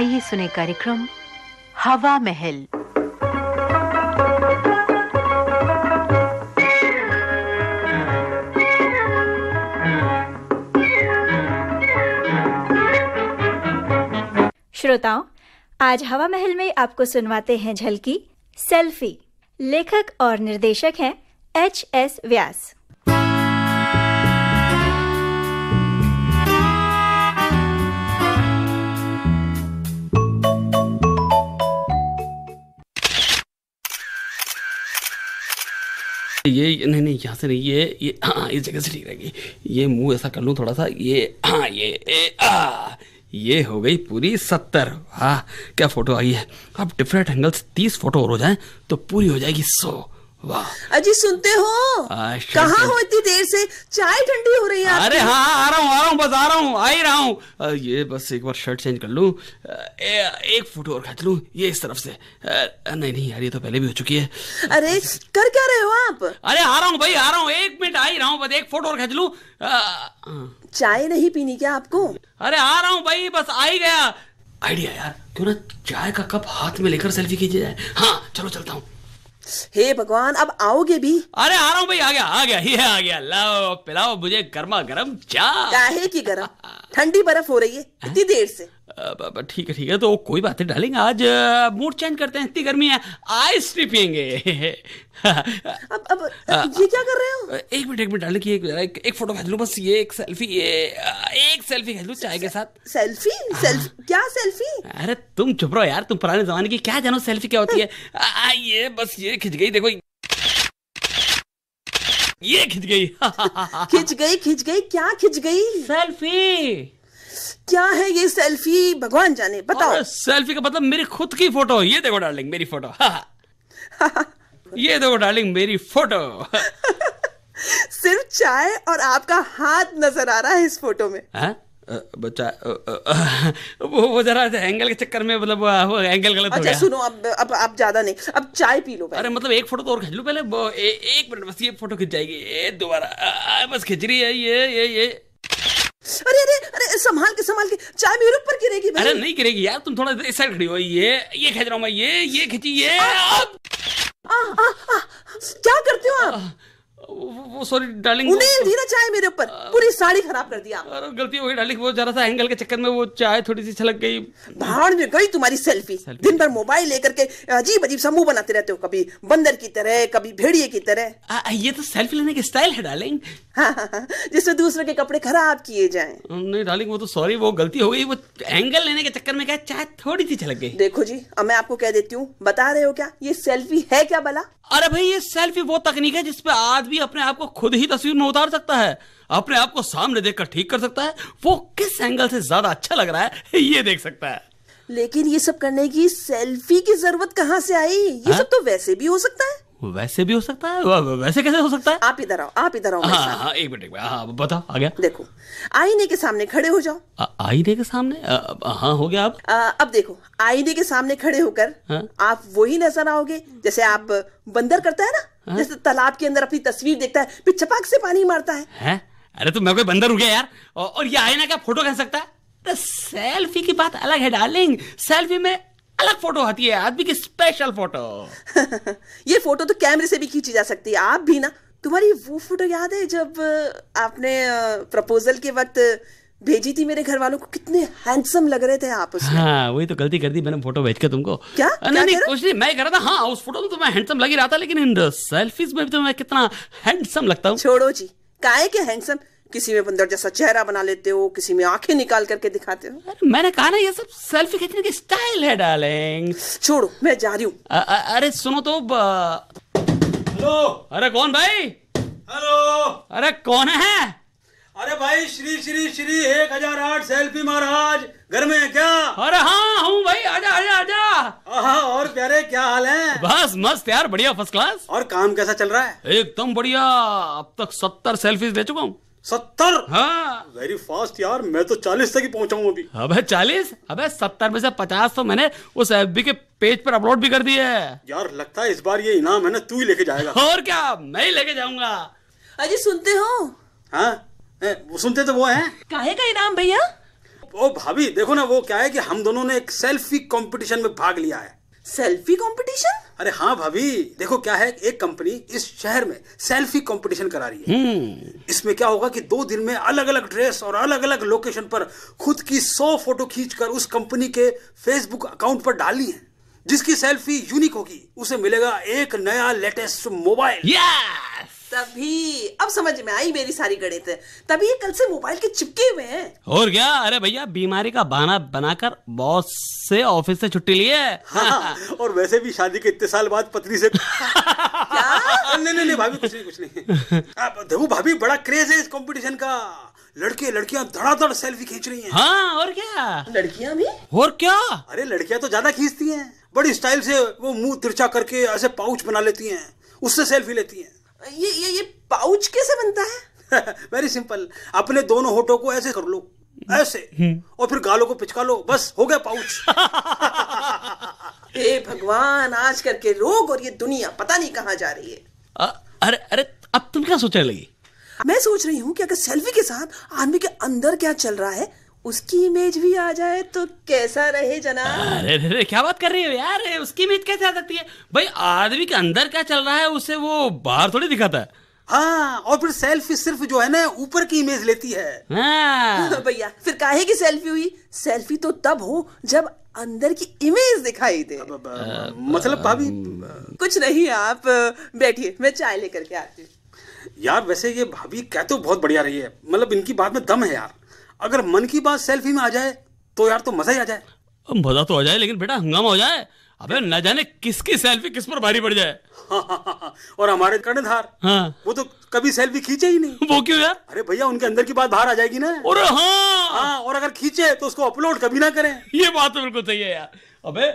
आइए सुने कार्यक्रम हवा महल। श्रोताओं, आज हवा महल में आपको सुनवाते हैं झलकी, सेल्फी। लेखक और निर्देशक हैं एच एस व्यास। ये नहीं नहीं यहाँ से नहीं ये ये हाँ इस जगह से ठीक रहेगी। ये मुँह ऐसा कर लूँ थोड़ा सा ये हाँ ये ए, आ, ये हो गई पूरी सत्तर। हाँ क्या फ़ोटो आई है। अब डिफरेंट एंगल्स तीस फ़ोटो और हो जाए तो पूरी हो जाएगी सौ। वाह। अजी सुनते हो? शर्ट कहाँ हो इतनी देर से? चाय ठंडी हो रही है अरे हाँ आ रहा हूँ आ रहा हूँ बस आ रहा हूँ आ ही रहा हूँ। ये बस एक बार शर्ट चेंज कर लूँ। ए- एक फ़ोटो और खींच लूँ ये इस तरफ़ से। नहीं नहीं यार ये तो पहले भी हो चुकी है। अरे कर क्या रहे हो आप? अरे आ रहा हूँ भाई आ रहा हूँ एक मिनट आ ही रहा हूँ बस एक फ़ोटो और खींच लूँ। हाँ। चाय नहीं पीनी क्या आपको? अरे आ रहा हूँ भाई बस आ ही गया। आइडिया यार क्यों ना चाय का कप हाथ में लेकर सेल्फी खींची जाए हाँ चलो चलता हूँ। हे भगवान अब आओगे भी? अरे आ रहा हूँ भाई आ गया आ गया ही है आ गया। लाओ पिलाओ मुझे गर्मा गर्म चाय। काहे की गर्म। ठंडी बर्फ़ हो रही है इतनी देर से। ठीक है ठीक है तो कोई बात नहीं डालेंगे आज मूड चेंज करते हैं इतनी गर्मी है आइस टी पियेंगे। अब अब ये क्या कर रहे हो? एक मिनट एक मिनट डालें कि एक, एक, एक फ़ोटो खींच लूँ बस ये एक सेल्फी ये एक सेल्फी खींच लूँ चाय के साथ। सेल्फी सेल्फी क्या सेल्फी अरे तुम चुप रहो यार तुम पुराने जमाने की क्या जानो सेल्फी क्या होती है? आ, ये बस ये खिंच गई देखो ये खिंच गई। खिंच गई खिंच गई क्या खिंच गई? सेल्फी क्या है ये सेल्फी भगवान जाने बताओ। सेल्फी का मतलब मेरी खुद की फ़ोटो ये देखो डार्लिंग मेरी फ़ोटो ये देखो डार्लिंग मेरी फ़ोटो सिर्फ़ चाय और आपका हाथ नज़र आ रहा है इस फ़ोटो में। हाँ? बच्चा वो वो जरा एंगल के चक्कर में मतलब वो एंगल गलत हो अच्छा गया। सुनो अब अब आप ज़्यादा नहीं। अब चाय पी लो अरे मतलब एक फ़ोटो तो और खींच लूँ पहले? ए, एक मिनट बस ये फ़ोटो खिंच जाएगी। ये दोबारा। बस खिंच रही है ये ये ये। अरे अरे अरे संभाल के संभाल के। चाय मेरे ऊपर गिरेगी भाई अरे नहीं गिरेगी यार तुम थोड़ा इस साइड खड़ी हो। ये ये खेच रहा हूँ मैं ये ये खींची ये आ, आ, आ, आ, क्या करते हो आप? वो सॉरी डार्लिंग उन्हें ना चाय मेरे ऊपर। पूरी साड़ी खराब कर दिया। अरे गलती हो गई डार्लिंग वो जरा सा एंगल के चक्कर में वो चाय थोड़ी सी छलक गई। भाड़ में गई तुम्हारी सेल्फी दिन भर मोबाइल लेकर के अजीब अजीब समूह बनाते रहते हो कभी बंदर की तरह कभी भेड़िए की तरह। आ, ये तो सेल्फी लेने की स्टाइल है डार्लिंग हाँ, हाँ, हाँ, जिसमें दूसरे के कपड़े खराब किए जाए। नहीं डार्लिंग वो तो सॉरी वो गलती हो गई। वो एंगल लेने के चक्कर में क्या चाय थोड़ी सी छलक गई? देखो जी अब मैं आपको कह देती हूँ बता रहे हो क्या? ये सेल्फी है क्या भला? अरे भाई ये सेल्फी वो तकनीक है जिसपे आदमी अपने आप को खुद ही तस्वीर में उतार सकता है। अपने आप को सामने देखकर ठीक कर सकता है। वो किस एंगल से ज़्यादा अच्छा लग रहा है ये देख सकता है। लेकिन ये सब करने की सेल्फी की ज़रूरत कहाँ से आई? ये हा? सब तो वैसे भी हो सकता है। वैसे भी हो सकता है वैसे कैसे हो सकता है? आप इधर आओ आप इधर आओ हाँ हाँ एक मिनट एक मिनट हाँ बताओ आ गया। देखो आईने के सामने खड़े हो जाओ। आ- आईने के सामने? हाँ हो गया अब। आ, अब देखो आईने के सामने खड़े होकर हाँ? आप वही नज़र आओगे जैसे आप बंदर करता है ना जैसे तालाब के अंदर अपनी तस्वीर देखता है फिर चपाक से पानी मारता है। है? अरे तो मैं कोई बंदर हो गया यार? और, ये आईना क्या फ़ोटो कह सकता है? तो सेल्फी की बात अलग है डार्लिंग। सेल्फी में अलग फ़ोटो आती है आदमी की स्पेशल फ़ोटो ये फ़ोटो तो कैमरे से भी खींची जा सकती है आप भी ना। तुम्हारी वो फ़ोटो याद है जब आपने प्रपोजल के वक्त भेजी थी मेरे घर वालों को कितने हैंडसम लग रहे थे आप उसमें। हाँ वही तो गलती कर दी मैंने फ़ोटो भेज के तुमको। क्या? अ, क्या नहीं नहीं रहे? कुछ नहीं मैं कह रहा था हाँ उस फ़ोटो में तो मैं हैंडसम लग ही रहा था लेकिन इन सेल्फीज में भी तो मैं कितना हैंडसम लगता हूँ। छोड़ो जी काहे के हैंडसम किसी में बंदर जैसा चेहरा बना लेते हो किसी में आँखें निकाल करके दिखाते हो। अरे मैंने कहा ना ये सब सेल्फी खींचने की स्टाइल है डार्लिंग छोड़ो मैं जा रही हूँ। अरे सुनो तो हेलो। अरे कौन भाई? हेलो। अरे कौन है? अरे भाई श्री श्री श्री एक हज़ार आठ सेल्फी महाराज घर में है क्या? अरे हाँ हूँ भाई आजा आजा आजा। और प्यारे क्या हाल है? बस मस्त यार बढ़िया फ़र्स्ट क्लास और काम कैसा चल रहा है? एकदम बढ़िया अब तक सत्तर सेल्फीज ले चुका हूँ। सत्तर? हाँ। वेरी फास्ट यार मैं तो चालीस तक ही पहुँचा हूँ अभी। अबे चालीस? अबे सत्तर में से पचास तो मैंने उस एफ़ के पेज पर अपलोड भी कर दिए है। यार लगता है इस बार ये इनाम है ना तू ही लेके जाएगा। और क्या? मैं ही लेके जाऊँगा। अजी सुनते हो? हाँ? ए, वो सुनते तो वो है। काहे का इनाम भैया? ओ भाभी देखो ना वो क्या है कि हम दोनों ने एक सेल्फी कंपटीशन में भाग लिया है। सेल्फी कंपटीशन अरे हाँ भाभी देखो क्या है एक कंपनी इस शहर में सेल्फी कंपटीशन करा रही है। इसमें क्या होगा कि दो दिन में अलग अलग ड्रेस और अलग अलग लोकेशन पर खुद की सौ फ़ोटो खींचकर उस कंपनी के फेसबुक अकाउंट पर डालनी है। जिसकी सेल्फी यूनिक होगी उसे मिलेगा एक नया लेटेस्ट मोबाइल यस तभी अब समझ में आई मेरी सारी गणित। तभी ये कल से मोबाइल के चिपके हुए हैं। और क्या? अरे भैया बीमारी का बहाना बनाकर बॉस से ऑफ़िस से छुट्टी लिए हाँ, और वैसे भी शादी के इतने साल बाद पत्नी से नहीं नहीं नहीं भाभी कुछ नहीं कुछ नहीं। आप देखो भाभी बड़ा क्रेज है इस कंपटीशन का। लड़के लड़कियाँ धड़ाधड़ सेल्फी खींच रही हैं। हाँ और क्या? लड़कियाँ भी? और क्या? अरे लड़कियाँ तो ज़्यादा खींचती हैं। बड़ी स्टाइल से वो मुँह तिरछा करके ऐसे पाउच बना लेती हैं। उससे सेल्फी लेती हैं। ये ये ये पाउच कैसे बनता है? वेरी सिंपल अपने दोनों होठों को ऐसे कर लो। ऐसे। और फिर गालों को पिचका लो। बस हो गया पाउच हे भगवान आज करके रोग और ये दुनिया पता नहीं कहाँ जा रही है। अ- अरे अरे अब तुम क्या सोचने लगी? मैं सोच रही हूँ कि अगर सेल्फी के साथ आदमी के अंदर क्या चल रहा है उसकी इमेज भी आ जाए तो कैसा रहे जनाब अरे अरे क्या बात कर रही हो यार? उसकी इमेज कैसे आ सकती है? भाई आदमी के अंदर क्या चल रहा है उसे वो बाहर थोड़ी दिखाता है। हाँ और फिर सेल्फी सिर्फ़ जो है ना ऊपर की इमेज लेती है। हाँ। भैया फिर काहे की सेल्फी हुई? सेल्फी तो तब हो जब अंदर की इमेज दिखाई दे। मतलब भाभी कुछ नहीं आप बैठिए मैं चाय लेकर के आती हूँ। यार वैसे ये भाभी कह तो बहुत बढ़िया रही है। मतलब इनकी बात में दम है यार। अगर मन की बात सेल्फी में आ जाए तो यार तो मज़ा ही आ जाए। मज़ा तो हो जाए लेकिन बेटा हंगामा हो जाए। अबे न जाने किसकी सेल्फी किस पर भारी पड़ जाए। और हमारे कर्णधार हाँ। वो तो कभी सेल्फी खींचे ही नहीं। वो क्यों यार? अरे भैया उनके अंदर की बात बाहर आ जाएगी ना। अरे हाँ। हाँ और अगर खींचे तो उसको अपलोड कभी ना करें। ये बात तो बिल्कुल सही है यार। अबे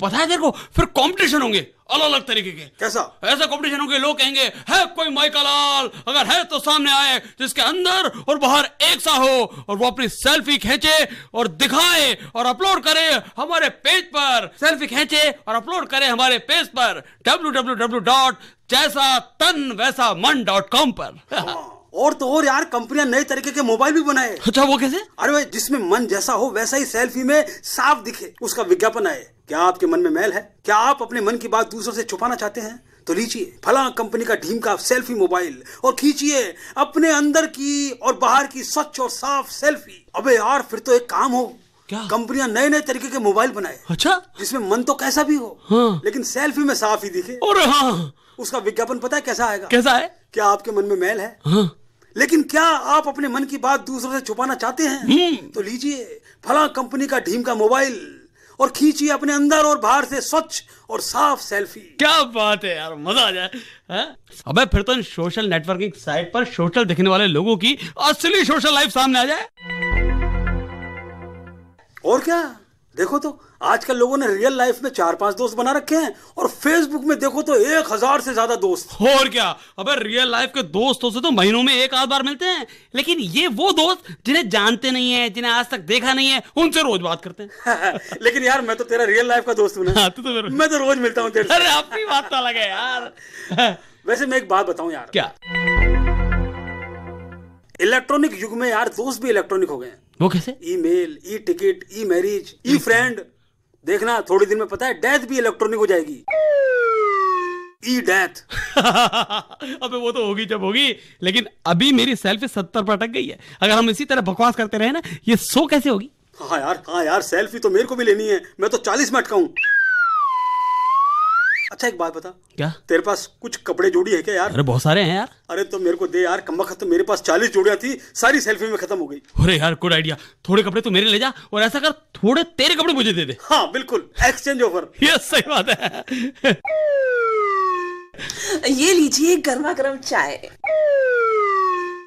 पता है तेरे को फिर कंपटीशन होंगे अलग अलग तरीके के। कैसा? ऐसा कंपटीशन होंगे लोग कहेंगे है कोई माइका लाल अगर है तो सामने आए जिसके अंदर और बाहर एक सा हो और वो अपनी सेल्फी खींचे और दिखाए और अपलोड करे हमारे पेज पर। सेल्फी खींचे और अपलोड करे हमारे पेज पर। डब्ल्यू डब्ल्यू डब्ल्यू डॉट जैसा तन वैसा मन डॉट कॉम पर और तो और यार कंपनियाँ नए तरीके के मोबाइल भी बनाए। अच्छा वो कैसे? अरे भाई जिसमें मन जैसा हो वैसा ही सेल्फी में साफ़ दिखे उसका विज्ञापन आए। क्या आपके मन में मैल है? क्या आप अपने मन की बात दूसरों से छुपाना चाहते हैं? तो लीजिए फला कंपनी का ढीम का सेल्फी मोबाइल और खींचिए अपने अंदर की और बाहर की स्वच्छ और साफ़ सेल्फी। अबे यार फिर तो एक काम हो। क्या? कंपनियाँ नए नए तरीके के मोबाइल बनाए। अच्छा? जिसमें मन तो कैसा भी हो हाँ। लेकिन सेल्फी में साफ़ ही दिखे। और हाँ। उसका विज्ञापन पता है कैसा आएगा? कैसा है? क्या आपके मन में मैल है? हाँ। लेकिन क्या आप अपने मन की बात दूसरों से छुपाना चाहते हैं? तो लीजिए फला कंपनी का ढीम का मोबाइल और खींचिए अपने अंदर और बाहर से स्वच्छ और साफ़ सेल्फी। क्या बात है यार मज़ा आ जाए हैं? अबे फिर तो सोशल नेटवर्किंग साइट पर सोशल दिखने वाले लोगों की असली सोशल लाइफ सामने आ जाए। और क्या? देखो तो आजकल लोगों ने रियल लाइफ में चार पाँच दोस्त बना रखे हैं और फेसबुक में देखो तो एक हज़ार से ज़्यादा दोस्त। और क्या? अबे रियल लाइफ के दोस्तों से तो महीनों में एक आध बार मिलते हैं। लेकिन ये वो दोस्त जिन्हें जानते नहीं है जिन्हें आज तक देखा नहीं है उनसे रोज बात करते हैं। लेकिन यार मैं तो तेरा रियल लाइफ का दोस्त हूँ ना। हाँ, तू तो मैं तो रोज मिलता हूँ तेरे अरे अपनी बात तो अलग है यार। वैसे मैं एक बात बताऊँ यार। क्या? इलेक्ट्रॉनिक युग में यार दोस्त भी इलेक्ट्रॉनिक हो गए हैं। वो कैसे? Email E ticket E marriage E friend देखना थोड़ी दिन में पता है डेथ भी इलेक्ट्रॉनिक हो जाएगी। ई डेथ अबे वो तो होगी जब होगी लेकिन अभी मेरी सेल्फी सत्तर पर अटक गई है। अगर हम इसी तरह बकवास करते रहे ना ये सो कैसे होगी? हाँ यार हाँ यार सेल्फी तो मेरे को भी लेनी है। मैं तो चालीस में अटका हूँ अच्छा एक बात बता। क्या? तेरे पास कुछ कपड़े जोड़ी है क्या यार? अरे बहुत सारे हैं यार। अरे तो मेरे को दे यार कम तो मेरे पास चालीस जोड़ियाँ थी सारी सेल्फी में खत्म हो गई। अरे यार गुड आइडिया थोड़े कपड़े तू मेरे ले जा और ऐसा कर थोड़े तेरे कपड़े मुझे दे दे। हाँ बिल्कुल एक्सचेंज ऑफ़र ये सही बात है। ये लीजिए गर्मा गर्म चाय।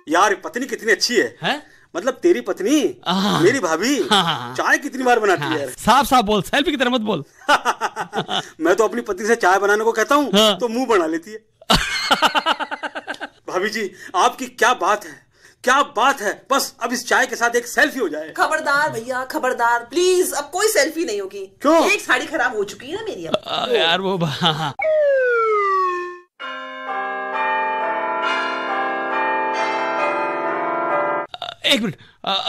यार पत्नी कितनी अच्छी है। हैं? मतलब तेरी पत्नी हाँ। मेरी भाभी हाँ, हाँ, हाँ। चाय कितनी बार बनाती है साफ़ साफ़ बोल सेल्फी की तरह मत बोल। मैं तो अपनी पत्नी से चाय बनाने को कहता हूँ हाँ। तो मुँह बना लेती है। भाभी जी आपकी क्या बात है? क्या बात है? बस अब इस चाय के साथ एक सेल्फी हो जाए। खबरदार भैया खबरदार। प्लीज़ अब कोई सेल्फी नहीं होगी। क्यों? एक साड़ी खराब हो चुकी है ना मेरी अब। यार वो एक मिनट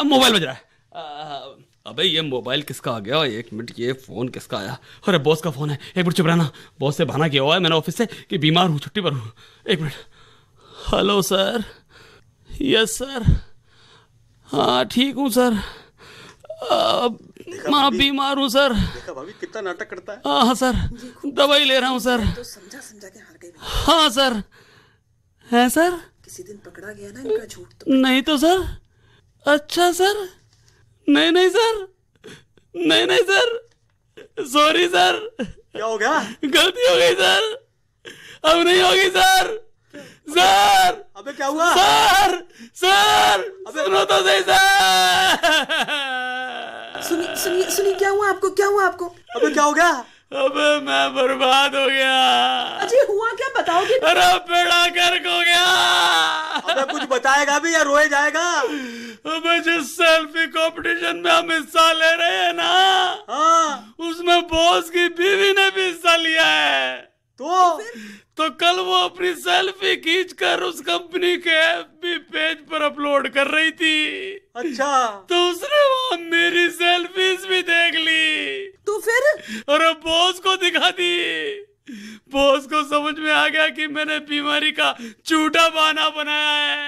मोबाइल बज रहा है। अबे ये मोबाइल किसका आ गया? एक मिनट ये फ़ोन किसका आया? अरे बॉस का फ़ोन है। एक मिनट चुप रहना। बॉस से बहाना किया हुआ है मैंने ऑफ़िस से कि बीमार हूँ छुट्टी पर हूँ। एक minute. Hello sir. Yes sir. हाँ ठीक हूँ सर। अब हाँ बीमार हूँ सर। देखा भाभी कितना नाटक करता है। हाँ हाँ सर। दवाई ले रहा हूँ सर। तो समझा समझा के हार गई हाँ सर। है सर? किसी दिन पकड़ा गया ना इनका झूठ तो। नहीं तो सर। अच्छा सर? नहीं नहीं सर। नहीं नहीं सर। Sorry sir. क्या हो गया? गलती हो गई सर। अब नहीं होगी सर। सर। अबे क्या हुआ? सर। सर। अबे। सुनो तो सही सर। सुनिए सुनिए सुनिए क्या हुआ आपको? क्या हुआ आपको? अबे क्या हो गया? अबे मैं बर्बाद हो गया। अजय हुआ क्या? बताओगे अरे बेड़ा गर्क हो गया। अबे कुछ बताएगा भी या रोए जाएगा? अबे जिस सेल्फी कंपटीशन में हम हिस्सा ले रहे हैं ना हाँ। उसमें बॉस की बीवी ने भी हिस्सा लिया है। तो? तो कल वो अपनी सेल्फी खींचकर उस कंपनी के एफबी पेज पर अपलोड कर रही थी। अच्छा। तो उसने वहाँ मेरी सेल्फीज भी देख ली। तो फिर? और बॉस को दिखा दी। बॉस को समझ में आ गया कि मैंने बीमारी का झूठा बहाना बनाया है।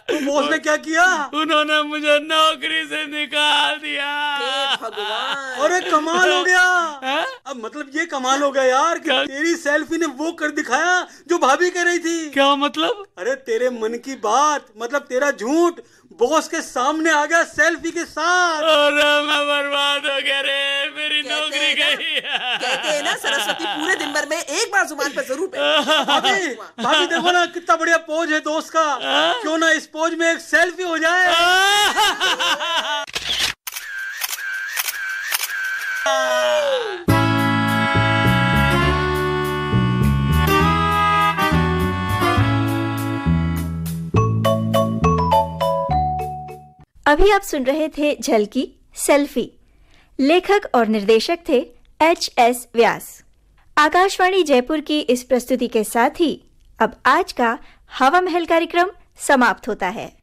तो बॉस ने क्या किया? उन्होंने मुझे नौकरी से निकाल दिया। हे भगवान। अरे कमाल हो गया। हैं? अब मतलब ये कमाल हो गया यार कि तेरी सेल्फी ने वो कर दिखाया जो भाभी कह रही थी। क्या मतलब? अरे तेरे मन की बात मतलब तेरा झूठ बॉस के सामने आ गया सेल्फी के साथ। अरे मैं बर्बाद हो गया रे मेरी नौकरी हैं गई। कहते हैं ना सरस्वती पूरे दिन भर में एक बार ज़ुबान पर ज़रूर पे। भाभी भाभी देखो ना कितना बढ़िया पोज है दोस्त का। क्यों ना इस पोज में एक सेल्फी हो जाए। अभी आप सुन रहे थे झलकी, सेल्फी। लेखक और निर्देशक थे एच एस व्यास। आकाशवाणी जयपुर की इस प्रस्तुति के साथ ही अब आज का हवा महल कार्यक्रम समाप्त होता है।